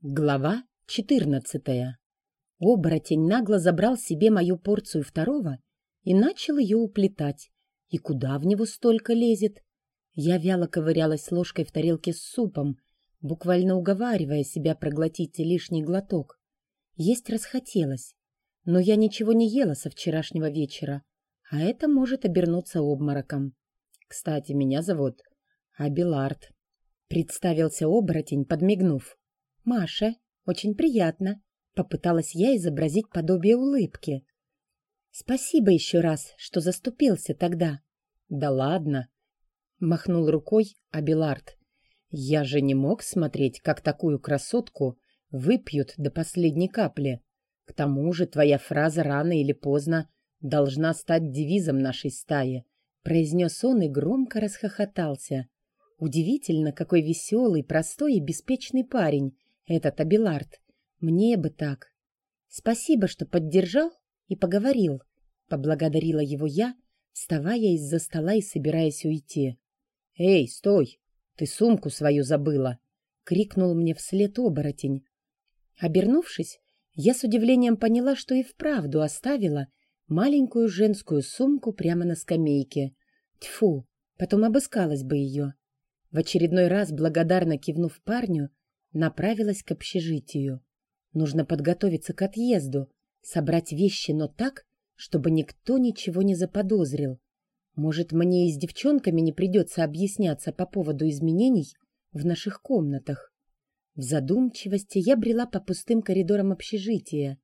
Глава четырнадцатая. Оборотень нагло забрал себе мою порцию второго и начал ее уплетать. И куда в него столько лезет? Я вяло ковырялась ложкой в тарелке с супом, буквально уговаривая себя проглотить лишний глоток. Есть расхотелось, но я ничего не ела со вчерашнего вечера, а это может обернуться обмороком. Кстати, меня зовут Абилард. Представился оборотень, подмигнув. «Маша, очень приятно», — попыталась я изобразить подобие улыбки. «Спасибо еще раз, что заступился тогда». «Да ладно», — махнул рукой Абилард. «Я же не мог смотреть, как такую красотку выпьют до последней капли. К тому же твоя фраза рано или поздно должна стать девизом нашей стаи», — произнес он и громко расхохотался. Удивительно, какой веселый, простой и беспечный парень этот Абилард. Мне бы так. Спасибо, что поддержал и поговорил. Поблагодарила его я, вставая из-за стола и собираясь уйти. «Эй, стой! Ты сумку свою забыла!» — крикнул мне вслед оборотень. Обернувшись, я с удивлением поняла, что и вправду оставила маленькую женскую сумку прямо на скамейке. Тьфу, потом обыскалась бы ее. В очередной раз, благодарно кивнув парню, направилась к общежитию. Нужно подготовиться к отъезду, собрать вещи, но так, чтобы никто ничего не заподозрил. Может, мне и с девчонками не придется объясняться по поводу изменений в наших комнатах. В задумчивости я брела по пустым коридорам общежития,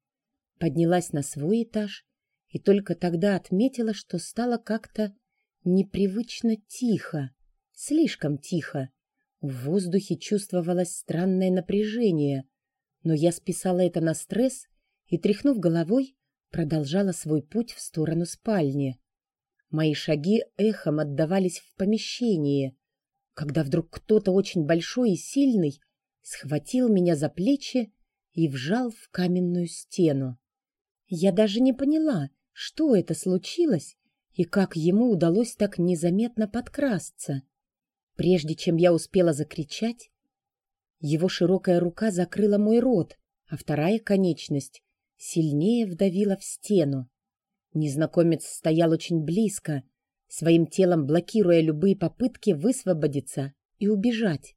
поднялась на свой этаж и только тогда отметила, что стало как-то непривычно тихо, слишком тихо. В воздухе чувствовалось странное напряжение, но я списала это на стресс и, тряхнув головой, продолжала свой путь в сторону спальни. Мои шаги эхом отдавались в помещении, когда вдруг кто-то очень большой и сильный схватил меня за плечи и вжал в каменную стену. Я даже не поняла, что это случилось и как ему удалось так незаметно подкрасться. Прежде чем я успела закричать, его широкая рука закрыла мой рот, а вторая конечность сильнее вдавила в стену. Незнакомец стоял очень близко, своим телом блокируя любые попытки высвободиться и убежать.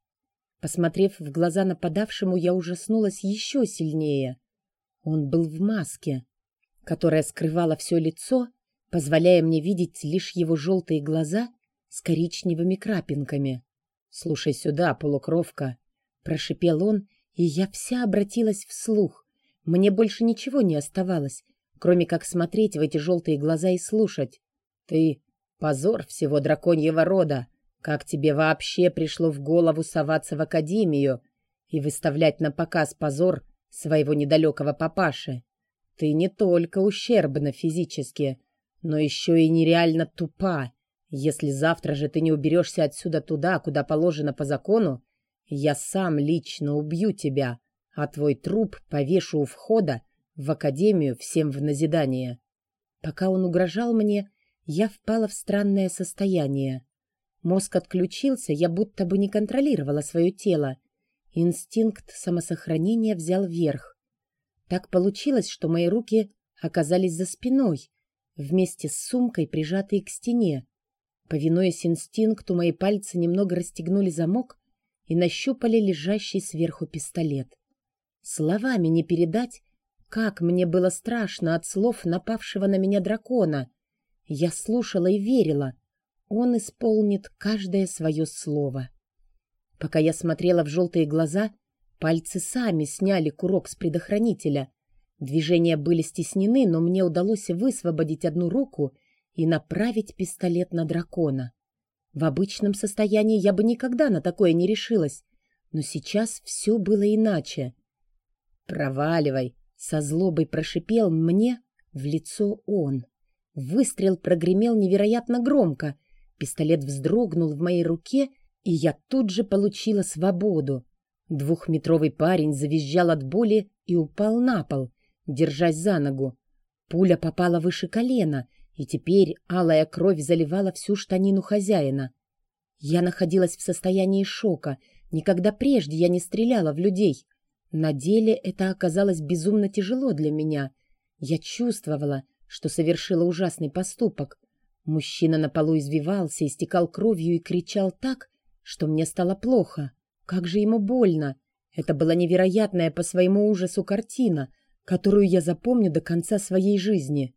Посмотрев в глаза нападавшему, я ужаснулась еще сильнее. Он был в маске, которая скрывала все лицо, позволяя мне видеть лишь его желтые глаза с коричневыми крапинками. «Слушай сюда, полукровка!» — прошипел он, и я вся обратилась вслух. Мне больше ничего не оставалось, кроме как смотреть в эти желтые глаза и слушать. «Ты — позор всего драконьего рода! Как тебе вообще пришло в голову соваться в академию и выставлять на показ позор своего недалекого папаши? Ты не только ущербна физически, но еще и нереально тупа если завтра же ты не уберешься отсюда туда, куда положено по закону, я сам лично убью тебя, а твой труп повешу у входа в академию всем в назидание. Пока он угрожал мне, я впала в странное состояние. Мозг отключился, я будто бы не контролировала свое тело. Инстинкт самосохранения взял верх. Так получилось, что мои руки оказались за спиной, вместе с сумкой, прижатой к стене. Повинуясь инстинкту, мои пальцы немного расстегнули замок и нащупали лежащий сверху пистолет. Словами не передать, как мне было страшно от слов напавшего на меня дракона. Я слушала и верила. Он исполнит каждое свое слово. Пока я смотрела в желтые глаза, пальцы сами сняли курок с предохранителя. Движения были стеснены, но мне удалось высвободить одну руку — и направить пистолет на дракона. В обычном состоянии я бы никогда на такое не решилась, но сейчас все было иначе. «Проваливай!» — со злобой прошипел мне в лицо он. Выстрел прогремел невероятно громко. Пистолет вздрогнул в моей руке, и я тут же получила свободу. Двухметровый парень завизжал от боли и упал на пол, держась за ногу. Пуля попала выше колена, и теперь алая кровь заливала всю штанину хозяина. Я находилась в состоянии шока. Никогда прежде я не стреляла в людей. На деле это оказалось безумно тяжело для меня. Я чувствовала, что совершила ужасный поступок. Мужчина на полу извивался, истекал кровью и кричал так, что мне стало плохо. Как же ему больно! Это была невероятная по своему ужасу картина, которую я запомню до конца своей жизни.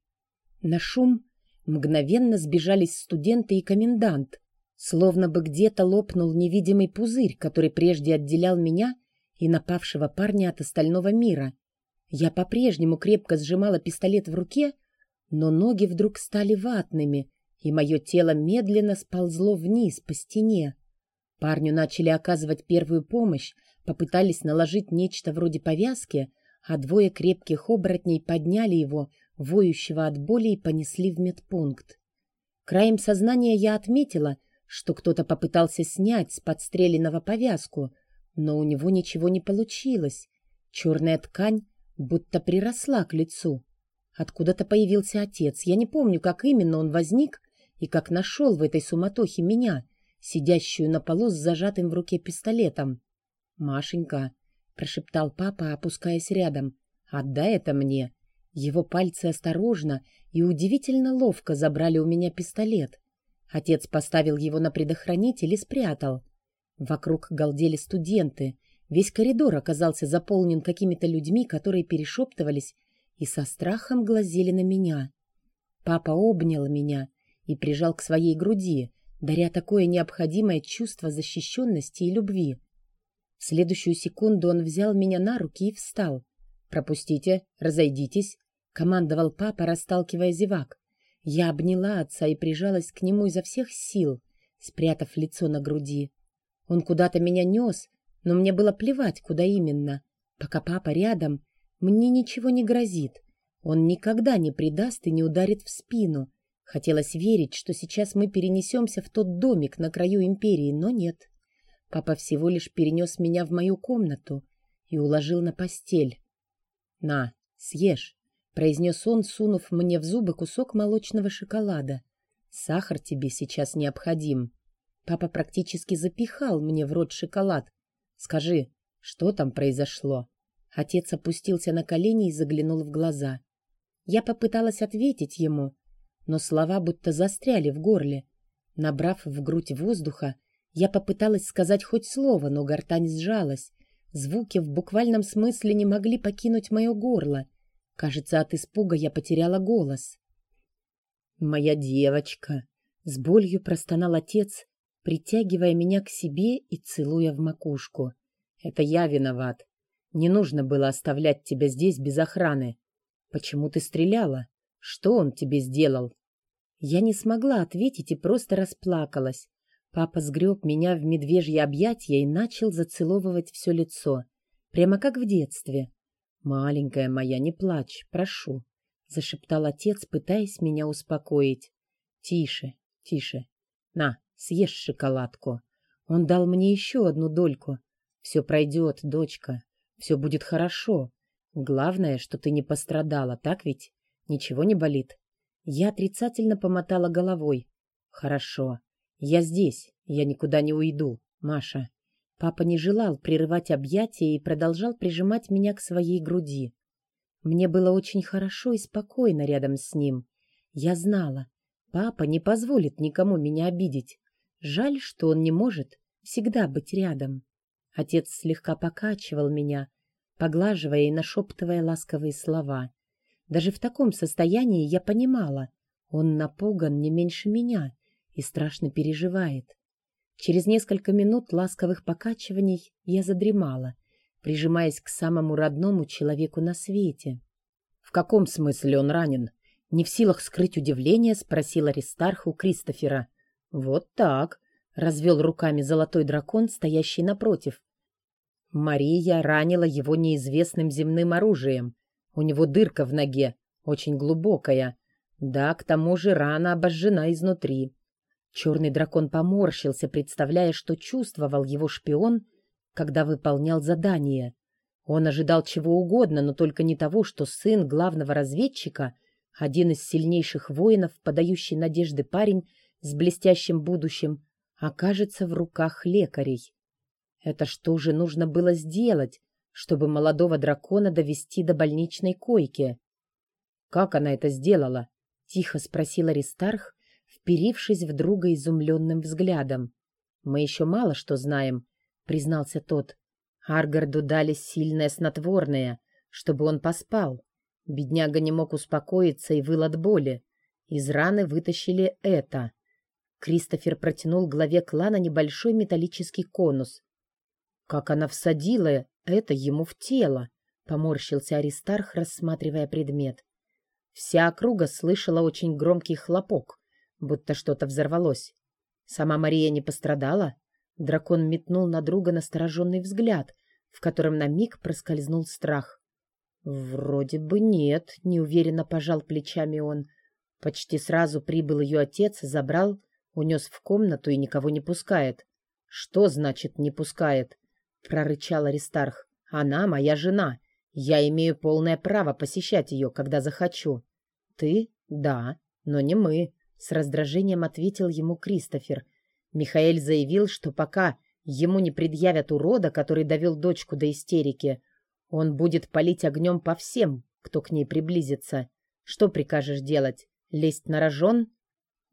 На шум мгновенно сбежались студенты и комендант. Словно бы где-то лопнул невидимый пузырь, который прежде отделял меня и напавшего парня от остального мира. Я по-прежнему крепко сжимала пистолет в руке, но ноги вдруг стали ватными, и мое тело медленно сползло вниз по стене. Парню начали оказывать первую помощь, попытались наложить нечто вроде повязки, а двое крепких оборотней подняли его, воющего от боли, и понесли в медпункт. Краем сознания я отметила, что кто-то попытался снять с подстреленного повязку, но у него ничего не получилось. Черная ткань будто приросла к лицу. Откуда-то появился отец. Я не помню, как именно он возник и как нашел в этой суматохе меня, сидящую на полу с зажатым в руке пистолетом. «Машенька», — прошептал папа, опускаясь рядом, — «отдай это мне». Его пальцы осторожно и удивительно ловко забрали у меня пистолет. Отец поставил его на предохранитель и спрятал. Вокруг галдели студенты. Весь коридор оказался заполнен какими-то людьми, которые перешептывались и со страхом глазели на меня. Папа обнял меня и прижал к своей груди, даря такое необходимое чувство защищенности и любви. В следующую секунду он взял меня на руки и встал. «Пропустите, разойдитесь», — командовал папа, расталкивая зевак. Я обняла отца и прижалась к нему изо всех сил, спрятав лицо на груди. Он куда-то меня нес, но мне было плевать, куда именно. Пока папа рядом, мне ничего не грозит. Он никогда не предаст и не ударит в спину. Хотелось верить, что сейчас мы перенесемся в тот домик на краю империи, но нет. Папа всего лишь перенес меня в мою комнату и уложил на постель. — На, съешь, — произнес он, сунув мне в зубы кусок молочного шоколада. — Сахар тебе сейчас необходим. Папа практически запихал мне в рот шоколад. Скажи, что там произошло? Отец опустился на колени и заглянул в глаза. Я попыталась ответить ему, но слова будто застряли в горле. Набрав в грудь воздуха, я попыталась сказать хоть слово, но гортань сжалась. Звуки в буквальном смысле не могли покинуть мое горло. Кажется, от испуга я потеряла голос. «Моя девочка!» — с болью простонал отец, притягивая меня к себе и целуя в макушку. «Это я виноват. Не нужно было оставлять тебя здесь без охраны. Почему ты стреляла? Что он тебе сделал? Я не смогла ответить и просто расплакалась. Папа сгреб меня в медвежье объятья и начал зацеловывать все лицо. Прямо как в детстве. «Маленькая моя, не плачь, прошу», — зашептал отец, пытаясь меня успокоить. «Тише, тише. На, съешь шоколадку». Он дал мне еще одну дольку. «Все пройдет, дочка. Все будет хорошо. Главное, что ты не пострадала, так ведь? Ничего не болит?» Я отрицательно помотала головой. «Хорошо. Я здесь. Я никуда не уйду, Маша». Папа не желал прерывать объятия и продолжал прижимать меня к своей груди. Мне было очень хорошо и спокойно рядом с ним. Я знала, папа не позволит никому меня обидеть. Жаль, что он не может всегда быть рядом. Отец слегка покачивал меня, поглаживая и нашептывая ласковые слова. Даже в таком состоянии я понимала, он напуган не меньше меня и страшно переживает. Через несколько минут ласковых покачиваний я задремала, прижимаясь к самому родному человеку на свете. — В каком смысле он ранен? Не в силах скрыть удивление, спросил Аристарх у Кристофера. — Вот так, — развел руками золотой дракон, стоящий напротив. Мария ранила его неизвестным земным оружием. У него дырка в ноге, очень глубокая. Да, к тому же рана обожжена изнутри. Черный дракон поморщился, представляя, что чувствовал его шпион, когда выполнял задание. Он ожидал чего угодно, но только не того, что сын главного разведчика, один из сильнейших воинов, подающий надежды парень с блестящим будущим, окажется в руках лекарей. Это что же нужно было сделать, чтобы молодого дракона довести до больничной койки. «Как она это сделала?» — тихо спросил Аристарх, вперившись в друга изумленным взглядом. «Мы еще мало что знаем», — признался тот. Аргарду дали сильное снотворное, чтобы он поспал. Бедняга не мог успокоиться и выл от боли. Из раны вытащили это. Кристофер протянул главе клана небольшой металлический конус. Как она всадила это ему в тело, поморщился Аристарх, рассматривая предмет. Вся округа слышала очень громкий хлопок, будто что-то взорвалось. Сама Мария не пострадала? Дракон метнул на друга настороженный взгляд, в котором на миг проскользнул страх. «Вроде бы нет», — неуверенно пожал плечами он. Почти сразу прибыл ее отец, забрал, унес в комнату и никого не пускает. «Что значит «не пускает»?» — прорычал Аристарх. «Она моя жена. Я имею полное право посещать ее, когда захочу». «Ты? Да, но не мы», — с раздражением ответил ему Кристофер. Михаэль заявил, что пока ему не предъявят урода, который довел дочку до истерики, он будет палить огнем по всем, кто к ней приблизится. Что прикажешь делать? Лезть на рожон?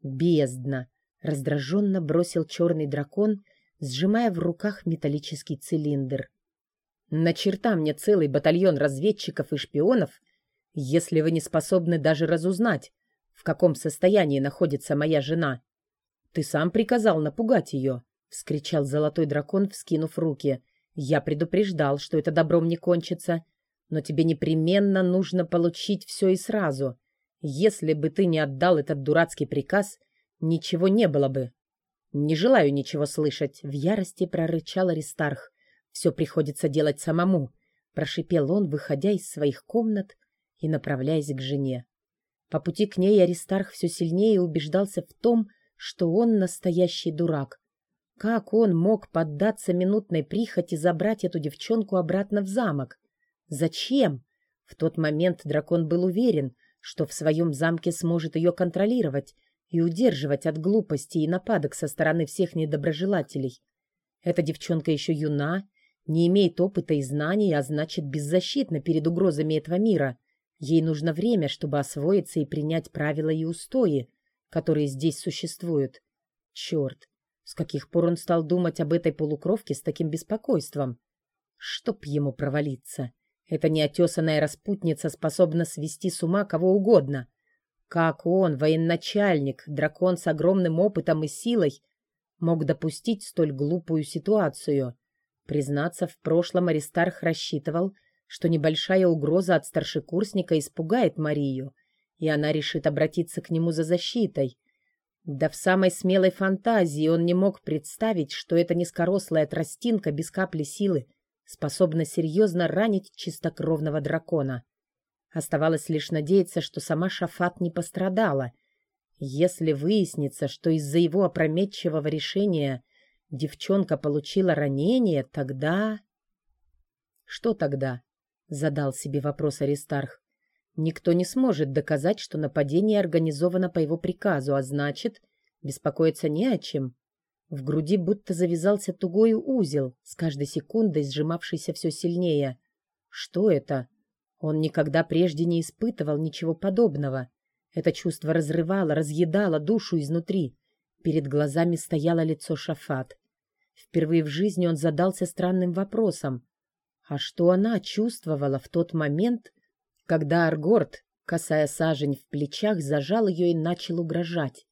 Бездна! Раздраженно бросил черный дракон, сжимая в руках металлический цилиндр. На черта мне целый батальон разведчиков и шпионов, если вы не способны даже разузнать, в каком состоянии находится моя жена. Ты сам приказал напугать ее, — вскричал золотой дракон, вскинув руки. Я предупреждал, что это добром не кончится, но тебе непременно нужно получить все и сразу. Если бы ты не отдал этот дурацкий приказ, ничего не было бы. Не желаю ничего слышать, в ярости прорычал Аристарх. Все приходится делать самому, прошипел он, выходя из своих комнат и направляясь к жене. По пути к ней Аристарх все сильнее убеждался в том, что он настоящий дурак. Как он мог поддаться минутной прихоти забрать эту девчонку обратно в замок? Зачем? В тот момент дракон был уверен, что в своем замке сможет ее контролировать и удерживать от глупости и нападок со стороны всех недоброжелателей. Эта девчонка еще юна, не имеет опыта и знаний, а значит беззащитна перед угрозами этого мира. Ей нужно время, чтобы освоиться и принять правила и устои, которые здесь существуют. Черт, с каких пор он стал думать об этой полукровке с таким беспокойством? Чтоб ему провалиться. Эта неотесанная распутница способна свести с ума кого угодно. Как он, военачальник, дракон с огромным опытом и силой, мог допустить столь глупую ситуацию? Признаться, в прошлом Аристарх рассчитывал, что небольшая угроза от старшекурсника испугает Марию, и она решит обратиться к нему за защитой. Да в самой смелой фантазии он не мог представить, что эта низкорослая тростинка без капли силы способна серьезно ранить чистокровного дракона. Оставалось лишь надеяться, что сама Шафат не пострадала. Если выяснится, что из-за его опрометчивого решения девчонка получила ранение, тогда... Что тогда? — задал себе вопрос Аристарх. Никто не сможет доказать, что нападение организовано по его приказу, а значит, беспокоиться не о чем. В груди будто завязался тугой узел, с каждой секундой сжимавшийся все сильнее. Что это? Он никогда прежде не испытывал ничего подобного. Это чувство разрывало, разъедало душу изнутри. Перед глазами стояло лицо Шафат. Впервые в жизни он задался странным вопросом. А что она чувствовала в тот момент, когда Аргорд, касая сажень в плечах, зажал ее и начал угрожать.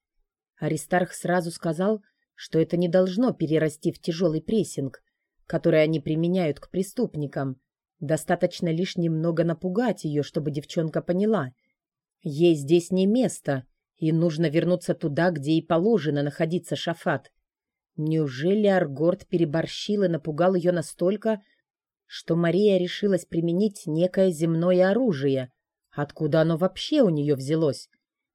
Аристарх сразу сказал, что это не должно перерасти в тяжелый прессинг, который они применяют к преступникам. Достаточно лишь немного напугать ее, чтобы девчонка поняла. Ей здесь не место, и нужно вернуться туда, где и положено находиться Шафат. Неужели Аргорд переборщил и напугал ее настолько, что Мария решилась применить некое земное оружие. Откуда оно вообще у нее взялось?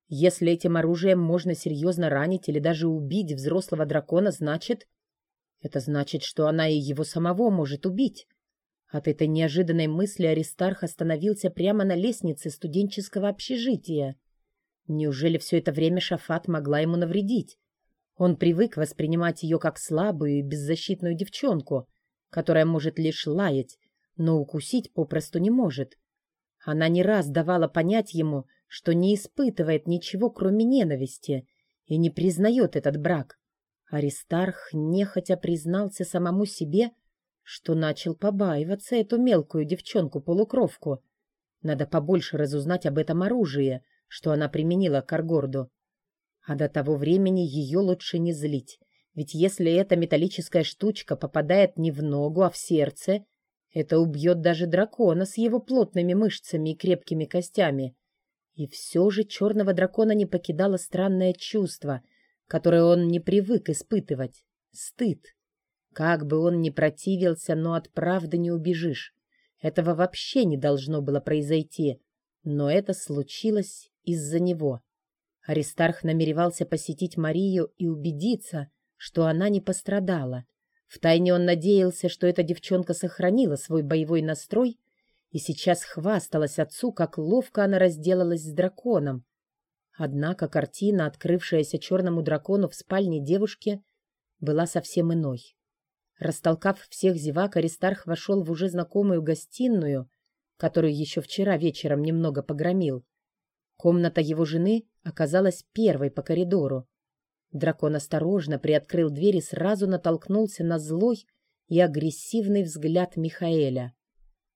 Если этим оружием можно серьезно ранить или даже убить взрослого дракона, значит... Это значит, что она и его самого может убить. От этой неожиданной мысли Аристарх остановился прямо на лестнице студенческого общежития. Неужели все это время Шафат могла ему навредить? Он привык воспринимать ее как слабую и беззащитную девчонку — которая может лишь лаять, но укусить попросту не может. Она не раз давала понять ему, что не испытывает ничего, кроме ненависти, и не признает этот брак. Аристарх нехотя признался самому себе, что начал побаиваться эту мелкую девчонку-полукровку. Надо побольше разузнать об этом оружии, что она применила к Аргорду. А до того времени ее лучше не злить, ведь если эта металлическая штучка попадает не в ногу, а в сердце, это убьет даже дракона с его плотными мышцами и крепкими костями. И все же черного дракона не покидало странное чувство, которое он не привык испытывать — стыд. Как бы он ни противился, но от правды не убежишь. Этого вообще не должно было произойти, но это случилось из-за него. Аристарх намеревался посетить Марию и убедиться, что она не пострадала. Втайне он надеялся, что эта девчонка сохранила свой боевой настрой и сейчас хвасталась отцу, как ловко она разделалась с драконом. Однако картина, открывшаяся черному дракону в спальне девушки, была совсем иной. Растолкав всех зевак, Аристарх вошел в уже знакомую гостиную, которую еще вчера вечером немного погромил. Комната его жены оказалась первой по коридору. Дракон осторожно приоткрыл дверь и сразу натолкнулся на злой и агрессивный взгляд Михаэля.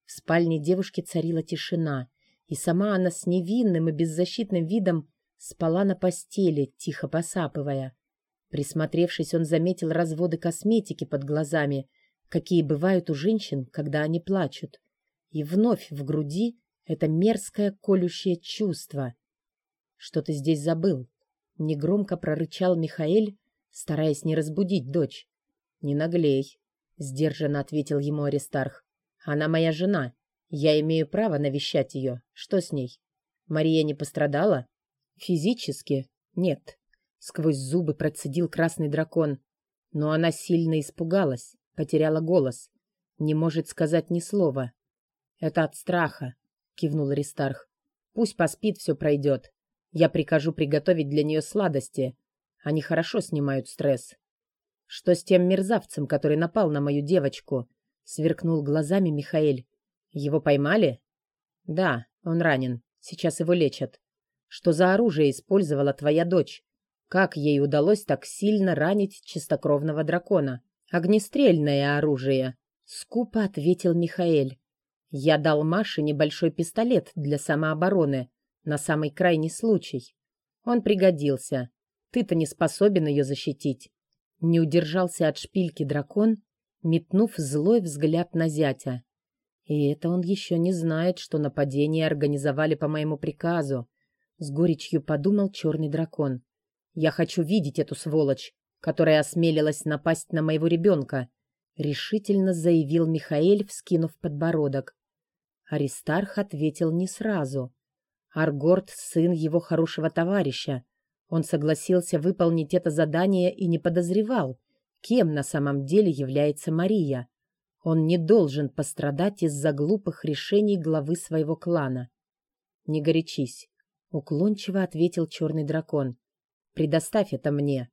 В спальне девушки царила тишина, и сама она с невинным и беззащитным видом спала на постели, тихо посапывая. Присмотревшись, он заметил разводы косметики под глазами, какие бывают у женщин, когда они плачут. И вновь в груди это мерзкое колющее чувство. «Что ты здесь забыл?» Негромко прорычал Михаэль, стараясь не разбудить дочь. «Не наглей», — сдержанно ответил ему Аристарх. «Она моя жена. Я имею право навещать ее. Что с ней? Мария не пострадала?» «Физически? Нет», — сквозь зубы процедил красный дракон. Но она сильно испугалась, потеряла голос. Не может сказать ни слова. «Это от страха», — кивнул Аристарх. «Пусть поспит, все пройдет. Я прикажу приготовить для нее сладости. Они хорошо снимают стресс. Что с тем мерзавцем, который напал на мою девочку? Сверкнул глазами Михаэль. Его поймали? Да, он ранен. Сейчас его лечат. Что за оружие использовала твоя дочь? Как ей удалось так сильно ранить чистокровного дракона? Огнестрельное оружие. Скупо ответил Михаэль. Я дал Маше небольшой пистолет для самообороны. На самый крайний случай. Он пригодился. Ты-то не способен ее защитить. Не удержался от шпильки дракон, метнув злой взгляд на зятя. И это он еще не знает, что нападение организовали по моему приказу. С горечью подумал черный дракон. Я хочу видеть эту сволочь, которая осмелилась напасть на моего ребенка, решительно заявил Михаэль, вскинув подбородок. Аристарх ответил не сразу. Аргорд — сын его хорошего товарища. Он согласился выполнить это задание и не подозревал, кем на самом деле является Мария. Он не должен пострадать из-за глупых решений главы своего клана. «Не горячись», — уклончиво ответил черный дракон. «Предоставь это мне.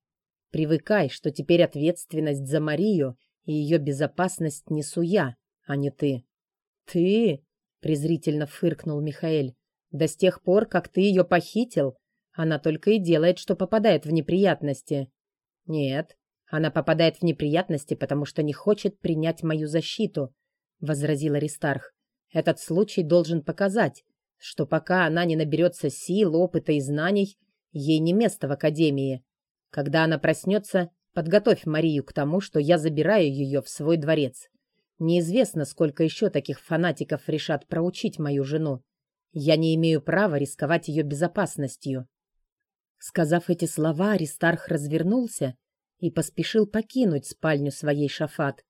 Привыкай, что теперь ответственность за Марию и ее безопасность несу я, а не ты». «Ты?» — презрительно фыркнул Михаэль. Да с тех пор, как ты ее похитил, она только и делает, что попадает в неприятности. Нет, она попадает в неприятности, потому что не хочет принять мою защиту, возразил Аристарх. Этот случай должен показать, что пока она не наберется сил, опыта и знаний, ей не место в академии. Когда она проснется, подготовь Марию к тому, что я забираю ее в свой дворец. Неизвестно, сколько еще таких фанатиков решат проучить мою жену. Я не имею права рисковать ее безопасностью. Сказав эти слова, Аристарх развернулся и поспешил покинуть спальню своей шафат.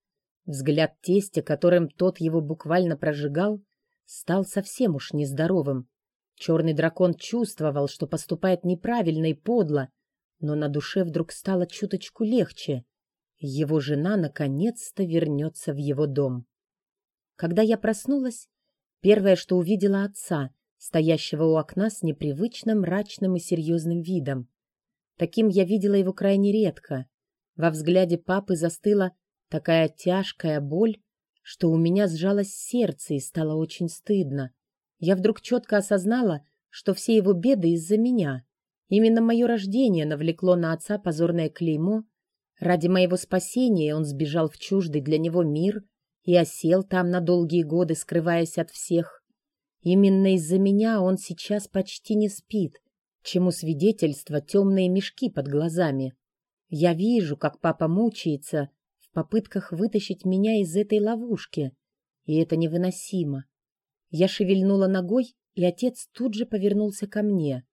Взгляд тестя, которым тот его буквально прожигал, стал совсем уж нездоровым. Черный дракон чувствовал, что поступает неправильно и подло, но на душе вдруг стало чуточку легче. Его жена наконец-то вернется в его дом. Когда я проснулась, Первое, что увидела отца, стоящего у окна с непривычно мрачным и серьезным видом. Таким я видела его крайне редко. Во взгляде папы застыла такая тяжкая боль, что у меня сжалось сердце и стало очень стыдно. Я вдруг четко осознала, что все его беды из-за меня. Именно мое рождение навлекло на отца позорное клеймо. Ради моего спасения он сбежал в чуждый для него мир и осел там на долгие годы, скрываясь от всех. Именно из-за меня он сейчас почти не спит, чему свидетельство темные мешки под глазами. Я вижу, как папа мучается в попытках вытащить меня из этой ловушки, и это невыносимо. Я шевельнула ногой, и отец тут же повернулся ко мне.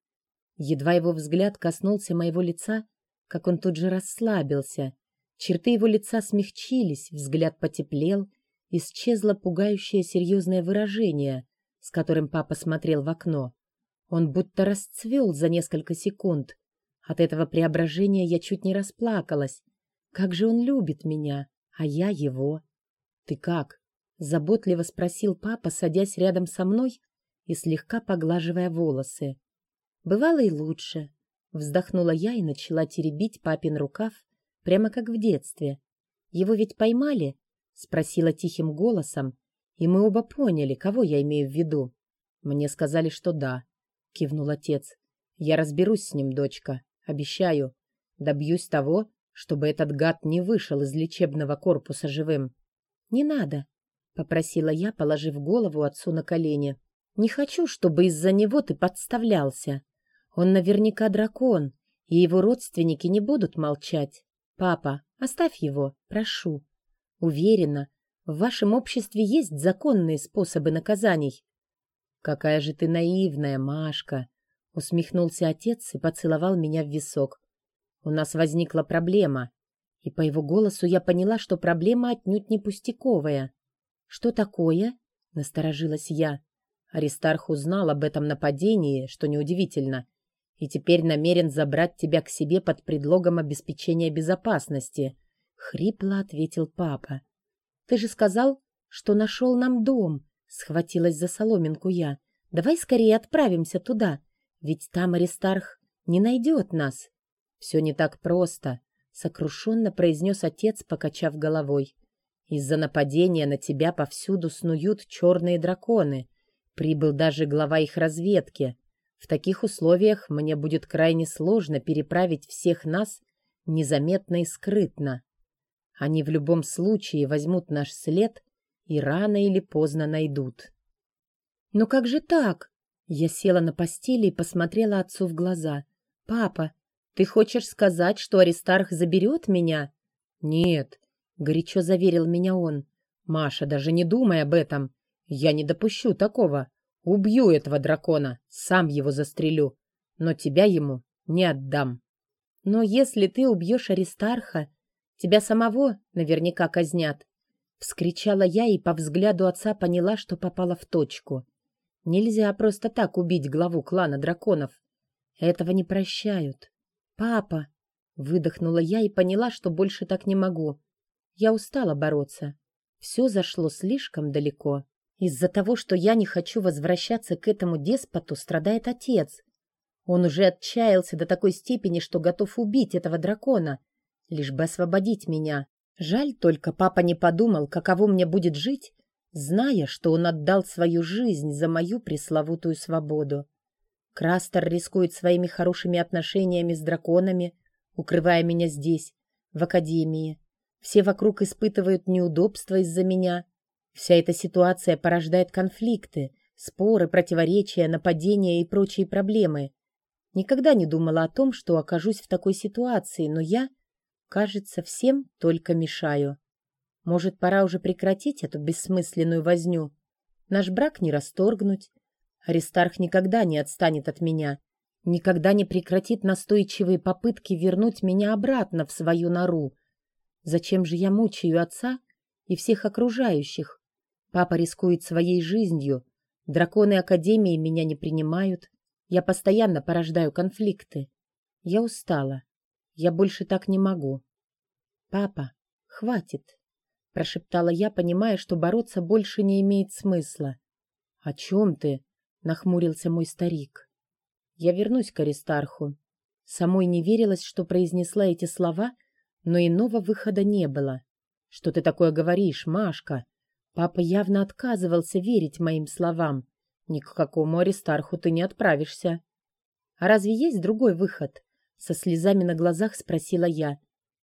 Едва его взгляд коснулся моего лица, как он тут же расслабился. Черты его лица смягчились, взгляд потеплел, исчезло пугающее серьезное выражение, с которым папа смотрел в окно. Он будто расцвел за несколько секунд. От этого преображения я чуть не расплакалась. Как же он любит меня, а я его. «Ты как?» — заботливо спросил папа, садясь рядом со мной и слегка поглаживая волосы. «Бывало и лучше», — вздохнула я и начала теребить папин рукав, прямо как в детстве. «Его ведь поймали?» — спросила тихим голосом, и мы оба поняли, кого я имею в виду. Мне сказали, что да. — кивнул отец. «Я разберусь с ним, дочка. Обещаю. Добьюсь того, чтобы этот гад не вышел из лечебного корпуса живым». «Не надо», — попросила я, положив голову отцу на колени. «Не хочу, чтобы из-за него ты подставлялся. Он наверняка дракон, и его родственники не будут молчать. Папа, оставь его, прошу. Уверена, в вашем обществе есть законные способы наказаний. «Какая же ты наивная, Машка!» — усмехнулся отец и поцеловал меня в висок. «У нас возникла проблема, и по его голосу я поняла, что проблема отнюдь не пустяковая. «Что такое?» — насторожилась я. Аристарх узнал об этом нападении, что неудивительно, и теперь намерен забрать тебя к себе под предлогом обеспечения безопасности», — хрипло ответил папа. «Ты же сказал, что нашел нам дом», Схватилась за соломинку я. Давай скорее отправимся туда, ведь там Аристарх не найдет нас. Все не так просто, сокрушенно произнес отец, покачав головой. Из-за нападения на тебя повсюду снуют черные драконы. Прибыл даже глава их разведки. В таких условиях мне будет крайне сложно переправить всех нас незаметно и скрытно. Они в любом случае возьмут наш след и рано или поздно найдут. «Но как же так?» Я села на постели и посмотрела отцу в глаза. «Папа, ты хочешь сказать, что Аристарх заберет меня?» «Нет», — горячо заверил меня он. «Маша, даже не думай об этом. Я не допущу такого. Убью этого дракона, сам его застрелю. Но тебя ему не отдам». «Но если ты убьешь Аристарха, тебя самого наверняка казнят. Вскричала я и по взгляду отца поняла, что попала в точку. Нельзя просто так убить главу клана драконов. Этого не прощают. «Папа!» — выдохнула я и поняла, что больше так не могу. Я устала бороться. Все зашло слишком далеко. Из-за того, что я не хочу возвращаться к этому деспоту, страдает отец. Он уже отчаялся до такой степени, что готов убить этого дракона, лишь бы освободить меня. Жаль только, папа не подумал, каково мне будет жить, зная, что он отдал свою жизнь за мою пресловутую свободу. Крастер рискует своими хорошими отношениями с драконами, укрывая меня здесь, в академии. Все вокруг испытывают неудобства из-за меня. Вся эта ситуация порождает конфликты, споры, противоречия, нападения и прочие проблемы. Никогда не думала о том, что окажусь в такой ситуации, но я Кажется, всем только мешаю. Может, пора уже прекратить эту бессмысленную возню? Наш брак не расторгнуть. Аристарх никогда не отстанет от меня, никогда не прекратит настойчивые попытки вернуть меня обратно в свою нору. Зачем же я мучаю отца и всех окружающих? Папа рискует своей жизнью, драконы Академии меня не принимают, я постоянно порождаю конфликты. Я устала. Я больше так не могу. Папа, хватит, прошептала я, понимая, что бороться больше не имеет смысла. О чем ты? нахмурился мой старик. Я вернусь к Аристарху. Самой не верилось, что произнесла эти слова, но иного выхода не было. Что ты такое говоришь, Машка? Папа явно отказывался верить моим словам. Ни к какому Аристарху ты не отправишься. А разве есть другой выход? Со слезами на глазах спросила я.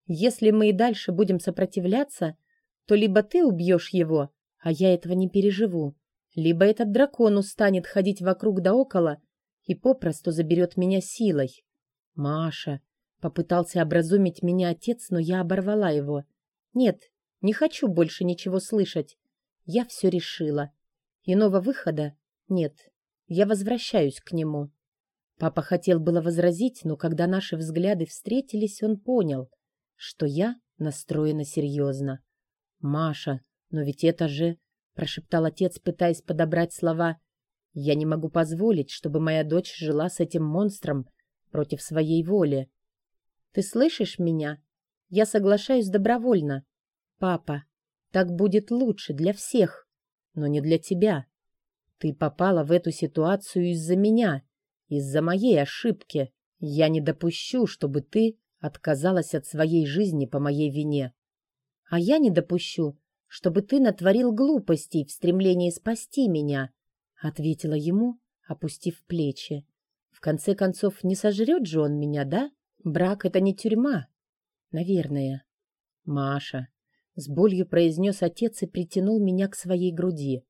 Если мы и дальше будем сопротивляться, то либо ты убьешь его, а я этого не переживу, либо этот дракон устанет ходить вокруг да около и попросту заберет меня силой. Маша, попытался образумить меня отец, но я оборвала его. Нет, не хочу больше ничего слышать. Я все решила. Иного выхода нет. Я возвращаюсь к нему. Папа хотел было возразить, но когда наши взгляды встретились, он понял, что я настроена серьезно. «Маша, но ведь это же...» — прошептал отец, пытаясь подобрать слова. «Я не могу позволить, чтобы моя дочь жила с этим монстром против своей воли. Ты слышишь меня? Я соглашаюсь добровольно. Папа, так будет лучше для всех, но не для тебя. Ты попала в эту ситуацию из-за меня, из-за моей ошибки. Я не допущу, чтобы ты отказалась от своей жизни по моей вине. А я не допущу, чтобы ты натворил глупостей в стремлении спасти меня, — ответила ему, опустив плечи. В конце концов, не сожрет же он меня, да? Брак — это не тюрьма. Наверное. Маша. С болью произнес отец и притянул меня к своей груди.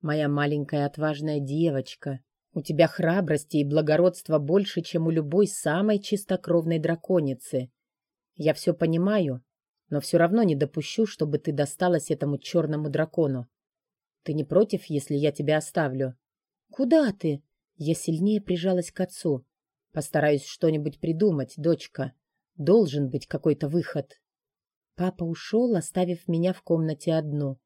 Моя маленькая отважная девочка. У тебя храбрости и благородства больше, чем у любой самой чистокровной драконицы. Я все понимаю, но все равно не допущу, чтобы ты досталась этому черному дракону. Ты не против, если я тебя оставлю? Куда ты? Я сильнее прижалась к отцу. Постараюсь что-нибудь придумать, дочка. Должен быть какой-то выход. Папа ушел, оставив меня в комнате одну.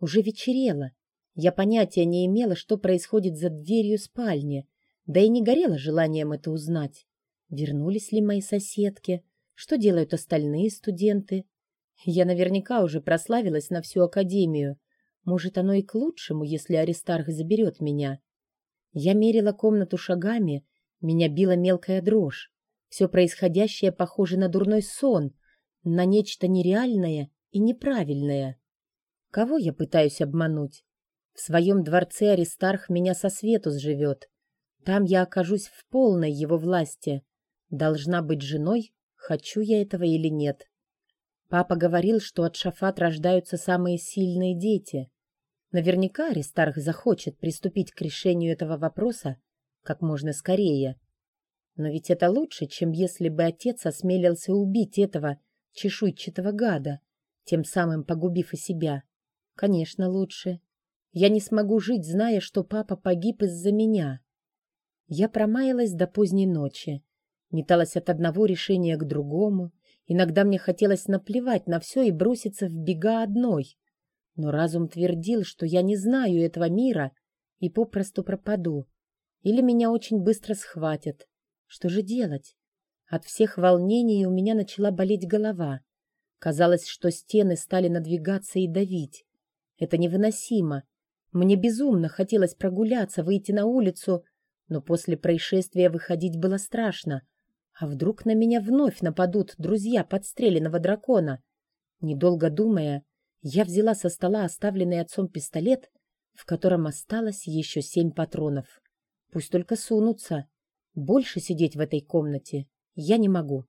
Уже вечерело. Я понятия не имела, что происходит за дверью спальни, да и не горела желанием это узнать. Вернулись ли мои соседки? Что делают остальные студенты? Я наверняка уже прославилась на всю академию. Может, оно и к лучшему, если Аристарх заберет меня. Я мерила комнату шагами, меня била мелкая дрожь. Все происходящее похоже на дурной сон, на нечто нереальное и неправильное. Кого я пытаюсь обмануть? В своем дворце Аристарх меня со свету сживет. Там я окажусь в полной его власти. Должна быть женой, хочу я этого или нет. Папа говорил, что от Шафат рождаются самые сильные дети. Наверняка Аристарх захочет приступить к решению этого вопроса как можно скорее. Но ведь это лучше, чем если бы отец осмелился убить этого чешуйчатого гада, тем самым погубив и себя. Конечно, лучше. Я не смогу жить, зная, что папа погиб из-за меня. Я промаялась до поздней ночи, металась от одного решения к другому, Иногда мне хотелось наплевать на все и броситься в бега одной. Но разум твердил, что я не знаю этого мира и попросту пропаду. Или меня очень быстро схватят. Что же делать? От всех волнений у меня начала болеть голова. Казалось, что стены стали надвигаться и давить. Это невыносимо. Мне безумно хотелось прогуляться, выйти на улицу, но после происшествия выходить было страшно. А вдруг на меня вновь нападут друзья подстреленного дракона? Недолго думая, я взяла со стола оставленный отцом пистолет, в котором осталось еще семь патронов. Пусть только сунутся. Больше сидеть в этой комнате я не могу.